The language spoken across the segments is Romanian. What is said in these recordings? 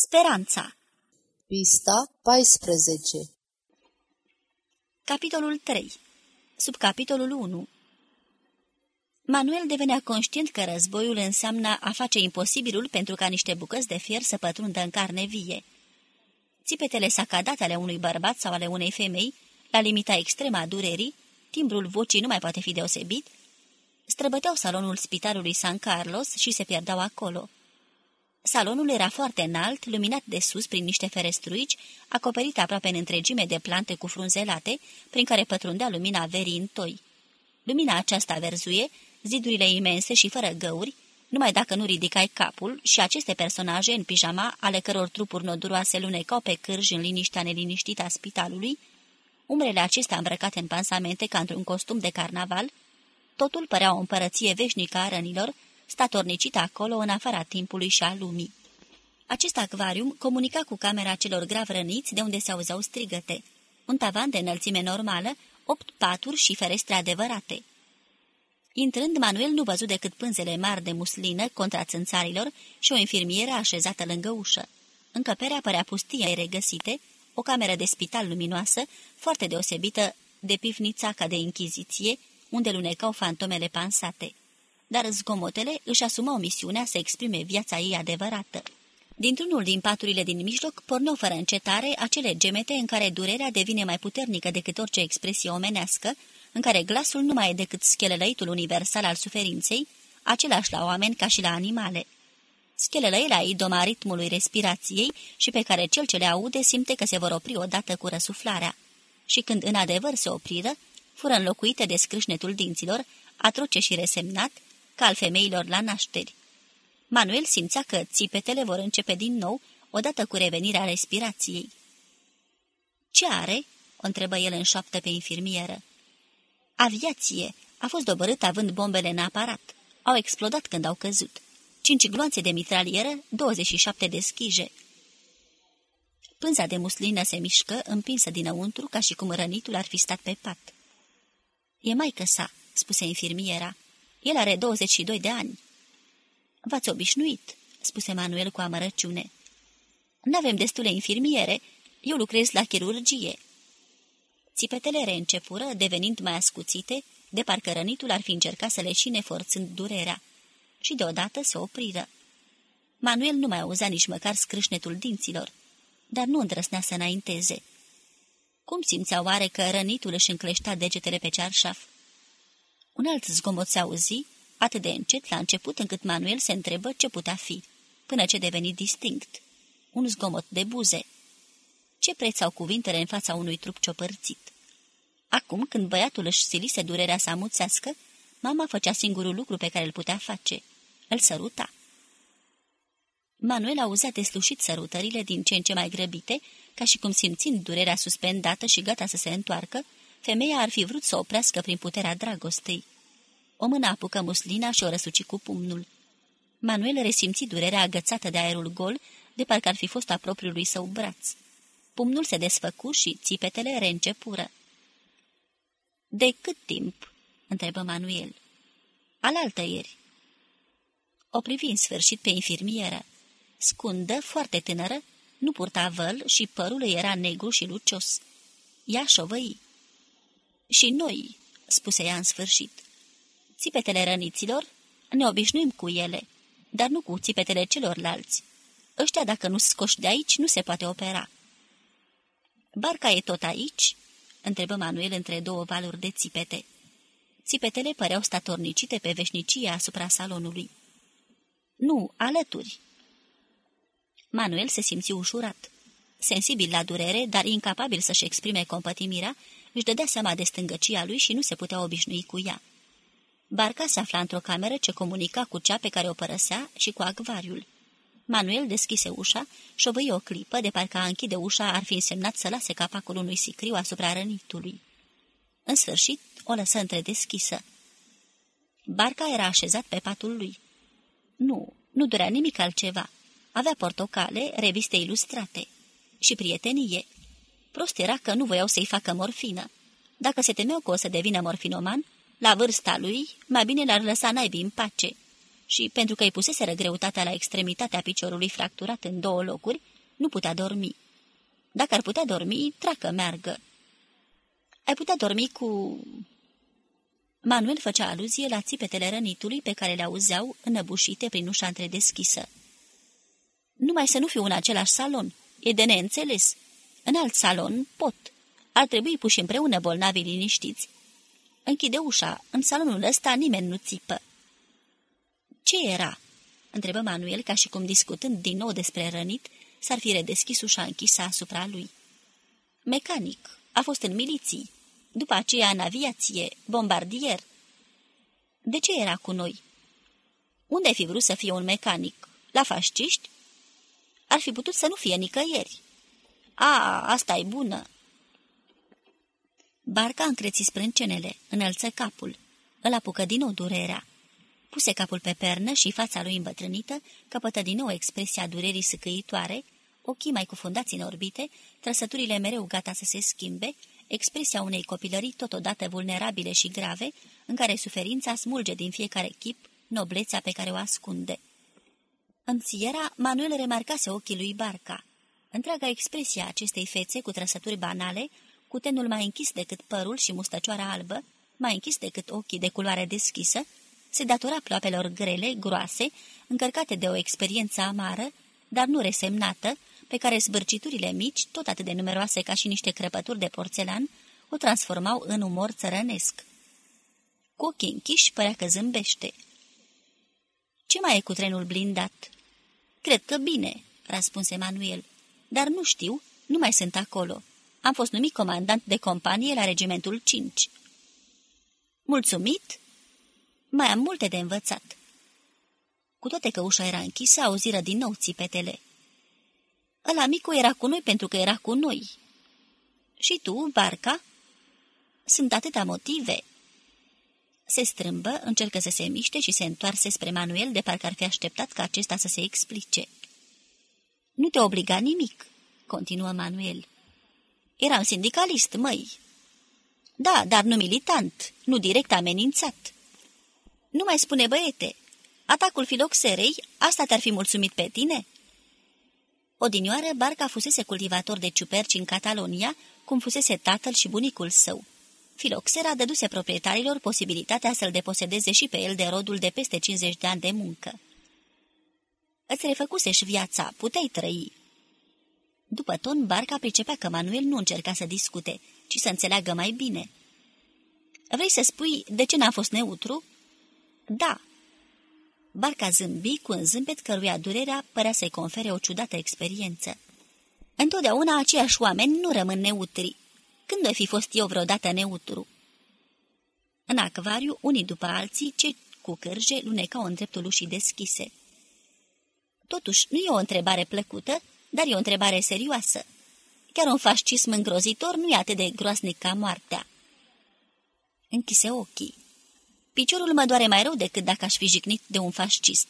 Speranța Pista 14 Capitolul 3 Subcapitolul 1 Manuel devenea conștient că războiul înseamnă a face imposibilul pentru ca niște bucăți de fier să pătrundă în carne vie. Țipetele sacadate ale unui bărbat sau ale unei femei, la limita extremă a durerii, timbrul vocii nu mai poate fi deosebit, străbăteau salonul spitalului San Carlos și se pierdeau acolo. Salonul era foarte înalt, luminat de sus prin niște ferestruici, acoperit aproape în întregime de plante cu frunzelate, prin care pătrundea lumina verii în toi. Lumina aceasta verzuie, zidurile imense și fără găuri, numai dacă nu ridicai capul și aceste personaje în pijama, ale căror trupuri noduroase lunecau pe cârj în liniștea neliniștită a spitalului, umbrele acestea îmbrăcate în pansamente ca într-un costum de carnaval, totul părea o împărăție veșnică a rănilor, statornicită acolo în afara timpului și a lumii. Acest acvarium comunica cu camera celor grav răniți de unde se auzeau strigăte. Un tavan de înălțime normală, opt paturi și ferestre adevărate. Intrând, Manuel nu văzut decât pânzele mari de muslină contra țânțarilor și o infirmieră așezată lângă ușă. Încăperea părea pustie regăsite, o cameră de spital luminoasă, foarte deosebită de pivnița ca de închiziție, unde lunecau fantomele pansate. Dar zgomotele își asumau misiunea să exprime viața ei adevărată. Dintr-unul din paturile din mijloc pornau fără încetare acele gemete în care durerea devine mai puternică decât orice expresie omenească, în care glasul nu mai e decât schelelăitul universal al suferinței, același la oameni ca și la animale. Schelelăirea idoma ritmului respirației și pe care cel ce le aude simte că se vor opri odată cu răsuflarea. Și când în adevăr se opriră, fură înlocuite de scrâșnetul dinților, atroce și resemnat, ca al femeilor la nașteri. Manuel simțea că țipetele vor începe din nou, odată cu revenirea respirației. Ce are?" o întrebă el în șoaptă pe infirmieră. Aviație. A fost dobărât având bombele în aparat. Au explodat când au căzut. Cinci gloanțe de mitralieră, 27 de schije. Pânza de muslină se mișcă, împinsă dinăuntru, ca și cum rănitul ar fi stat pe pat. E maică sa," spuse infirmiera. El are 22 de ani." V-ați obișnuit," spuse Manuel cu amărăciune. N-avem destule infirmiere. Eu lucrez la chirurgie." Țipetele reîncepură, devenind mai ascuțite, de parcă rănitul ar fi încercat să leșine forțând durerea. Și deodată se opriră. Manuel nu mai auzea nici măcar scrâșnetul dinților, dar nu îndrăsnea să înainteze. Cum simțea oare că rănitul își încleștea degetele pe cearșaf? Un alt zgomot se auzi, atât de încet la început încât Manuel se întrebă ce putea fi, până ce deveni distinct. Un zgomot de buze. Ce preț au cuvintele în fața unui trup ciopărțit? Acum, când băiatul își silise durerea să amuțească, mama făcea singurul lucru pe care îl putea face. Îl săruta. Manuel auzea deslușit sărutările din ce în ce mai grăbite, ca și cum simțind durerea suspendată și gata să se întoarcă, femeia ar fi vrut să oprească prin puterea dragostei. O mână apucă muslina și o răsuci cu pumnul. Manuel resimți durerea agățată de aerul gol, de parcă ar fi fost a propriului său braț. Pumnul se desfăcu și țipetele reîncepură. De cât timp?" întrebă Manuel. Alaltă ieri." O privi în sfârșit pe infirmieră. Scundă, foarte tânără, nu purta văl și părul era negru și lucios. Ea șovăi. Și noi," spuse ea în sfârșit. Țipetele răniților? Ne obișnuim cu ele, dar nu cu țipetele celorlalți. Ăștia, dacă nu scoși de aici, nu se poate opera." Barca e tot aici?" întrebă Manuel între două valuri de țipete. Țipetele păreau statornicite pe veșnicie asupra salonului. Nu, alături." Manuel se simți ușurat. Sensibil la durere, dar incapabil să-și exprime compătimirea, își dădea seama de stângăcia lui și nu se putea obișnui cu ea. Barca se afla într-o cameră ce comunica cu cea pe care o părăsea și cu acvariul. Manuel deschise ușa, șovăi o clipă, de parcă a închide ușa ar fi însemnat să lase capacul unui sicriu asupra rănitului. În sfârșit, o lăsă întredeschisă. Barca era așezat pe patul lui. Nu, nu durea nimic altceva. Avea portocale, reviste ilustrate și prietenie. Prost era că nu voiau să-i facă morfină. Dacă se temeau că o să devină morfinoman, la vârsta lui, mai bine l-ar lăsa naibii în pace. și, pentru că îi puseseră greutatea la extremitatea piciorului fracturat în două locuri, nu putea dormi. Dacă ar putea dormi, tracă meargă. Ai putea dormi cu... Manuel făcea aluzie la țipetele rănitului pe care le auzeau înăbușite prin ușa întredeschisă. Numai să nu fiu în același salon. E de neînțeles. În alt salon pot. Ar trebui puși împreună bolnavii liniștiți. Închide ușa. În salonul ăsta nimeni nu țipă. Ce era?" întrebă Manuel, ca și cum discutând din nou despre rănit, s-ar fi redeschis ușa închisă asupra lui. Mecanic. A fost în miliții. După aceea în aviație. Bombardier. De ce era cu noi? Unde ai fi vrut să fie un mecanic? La fasciști? Ar fi putut să nu fie nicăieri. A, asta e bună. Barca încreți sprâncenele, înălță capul. Îl apucă din nou durerea. Puse capul pe pernă și fața lui îmbătrânită căpătă din nou expresia durerii săcăitoare, ochii mai cufundați în orbite, trăsăturile mereu gata să se schimbe, expresia unei copilării totodată vulnerabile și grave, în care suferința smulge din fiecare chip noblețea pe care o ascunde. În țiera, Manuel remarcase ochii lui Barca. Întreaga expresia acestei fețe cu trăsături banale, cu tenul mai închis decât părul și mustăcioara albă, mai închis decât ochii de culoare deschisă, se datora ploapelor grele, groase, încărcate de o experiență amară, dar nu resemnată, pe care zbârciturile mici, tot atât de numeroase ca și niște crăpături de porțelan, o transformau în umor țărănesc. Cu ochii închiși părea că zâmbește. Ce mai e cu trenul blindat?" Cred că bine," răspunse Manuel, dar nu știu, nu mai sunt acolo. Am fost numit comandant de companie la regimentul 5." Mulțumit?" Mai am multe de învățat." Cu toate că ușa era închisă, auziră din nou țipetele. Ăla micu era cu noi pentru că era cu noi." Și tu, Barca?" Sunt atâtea motive." Se strâmbă, încercă să se miște și se întoarse spre Manuel de parcă ar fi așteptat ca acesta să se explice. Nu te obliga nimic," continuă Manuel. Eram sindicalist, măi." Da, dar nu militant, nu direct amenințat." Nu mai spune băiete, atacul filoxerei, asta te-ar fi mulțumit pe tine?" Odinioară, Barca fusese cultivator de ciuperci în Catalonia, cum fusese tatăl și bunicul său. Filoxera dăduse proprietarilor posibilitatea să-l deposedeze și pe el de rodul de peste 50 de ani de muncă. Îți refăcusești viața, puteai trăi. După ton, Barca pricepea că Manuel nu încerca să discute, ci să înțeleagă mai bine. Vrei să spui de ce n-a fost neutru?" Da." Barca zâmbi cu un zâmbet căruia durerea părea să-i confere o ciudată experiență. Întotdeauna aceiași oameni nu rămân neutri. Când ai fi fost eu vreodată neutru? În acvariu, unii după alții, ce cu cârje lunecau în dreptul ușii deschise. Totuși, nu e o întrebare plăcută, dar e o întrebare serioasă. Chiar un fascism îngrozitor nu e atât de groasnic ca moartea. Închise ochii. Piciorul mă doare mai rău decât dacă aș fi jignit de un fascist.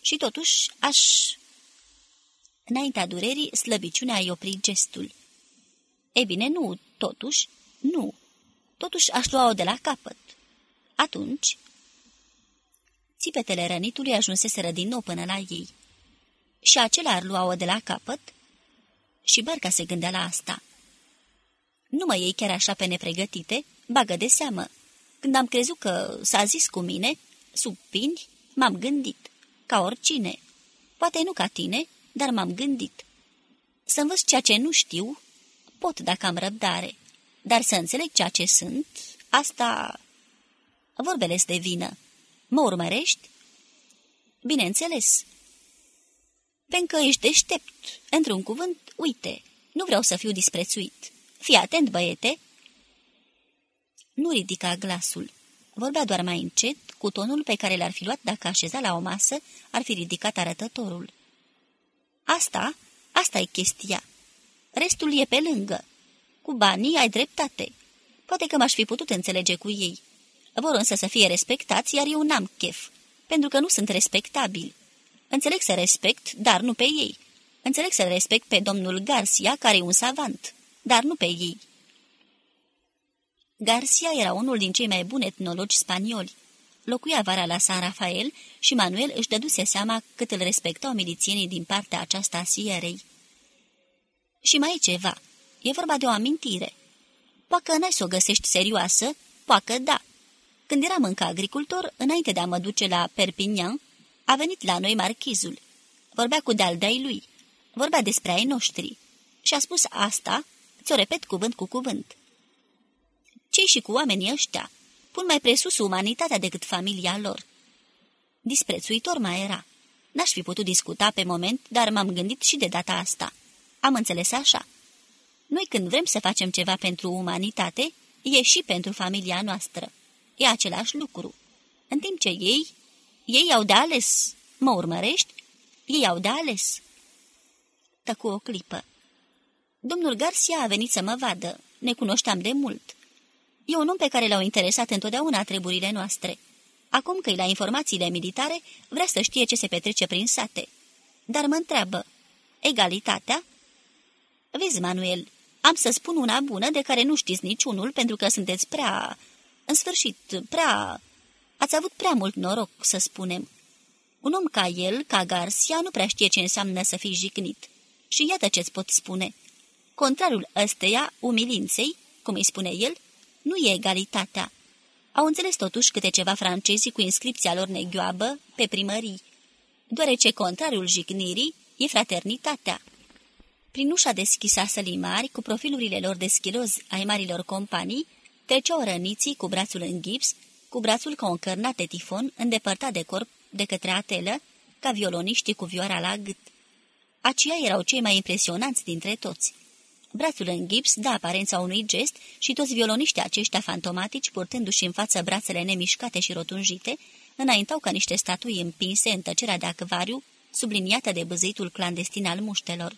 Și totuși aș... Înaintea durerii, slăbiciunea i opri gestul. E bine, nu, totuși, nu. Totuși aș lua-o de la capăt. Atunci... Țipetele rănitului ajunseseră din nou până la ei. Și acela ar lua-o de la capăt? Și Barca se gândea la asta. Nu mă iei chiar așa pe nepregătite, bagă de seamă. Când am crezut că s-a zis cu mine, sub pini, m-am gândit, ca oricine. Poate nu ca tine, dar m-am gândit. Să învăț ceea ce nu știu, pot dacă am răbdare, dar să înțeleg ceea ce sunt, asta... Vorbele de vină. Mă urmărești? Bineînțeles. Pentru că ești deștept. Într-un cuvânt, uite, nu vreau să fiu disprețuit. Fii atent, băiete, nu ridica glasul. Vorbea doar mai încet, cu tonul pe care l-ar fi luat dacă așeza la o masă, ar fi ridicat arătătorul. Asta, asta e chestia. Restul e pe lângă. Cu banii ai dreptate. Poate că m-aș fi putut înțelege cu ei. Vor însă să fie respectați, iar eu n-am chef, pentru că nu sunt respectabil. Înțeleg să respect, dar nu pe ei. Înțeleg să respect pe domnul Garcia, care e un savant, dar nu pe ei. Garcia era unul din cei mai buni etnologi spanioli. locuia vara la San Rafael și Manuel își dăduse seama cât îl respectau milițienii din partea aceasta a Sierei. Și mai e ceva. E vorba de o amintire. Poacă n-ai să o găsești serioasă, poacă da. Când eram încă agricultor, înainte de a mă duce la Perpignan, a venit la noi marchizul. Vorbea cu de-al lui. Vorbea despre ai noștri. Și a spus asta, ți-o repet cuvânt cu cuvânt. Cei și cu oamenii ăștia pun mai presus umanitatea decât familia lor. Disprețuitor mai era. N-aș fi putut discuta pe moment, dar m-am gândit și de data asta. Am înțeles așa. Noi când vrem să facem ceva pentru umanitate, e și pentru familia noastră. E același lucru. În timp ce ei, ei au de ales. Mă urmărești? Ei au de ales. Tăcu o clipă. Domnul Garcia a venit să mă vadă. Ne cunoșteam de mult. E un om pe care l-au interesat întotdeauna treburile noastre. Acum că e la informațiile militare, vrea să știe ce se petrece prin sate. Dar mă întreabă, egalitatea? Vezi, Manuel, am să spun una bună de care nu știți niciunul pentru că sunteți prea... În sfârșit, prea... Ați avut prea mult noroc, să spunem. Un om ca el, ca Garcia, nu prea știe ce înseamnă să fii jignit. Și iată ce-ți pot spune. Contrarul ăsteia, umilinței, cum îi spune el, nu e egalitatea. Au înțeles totuși câte ceva francezii cu inscripția lor neghioabă pe primării, deoarece contrariul jignirii e fraternitatea. Prin ușa deschisă a sălii mari, cu profilurile lor de schiloz ai marilor companii, treceau răniții cu brațul în gips, cu brațul ca un cărnat de tifon îndepărtat de corp de către atelă, ca violoniștii cu vioara la gât. Aceia erau cei mai impresionanți dintre toți. Brațul în gips da aparența unui gest și toți violoniștii aceștia fantomatici, purtându-și în față brațele nemișcate și rotunjite, înaintau ca niște statui împinse în tăcerea de acvariu, subliniată de băzăitul clandestin al muștelor.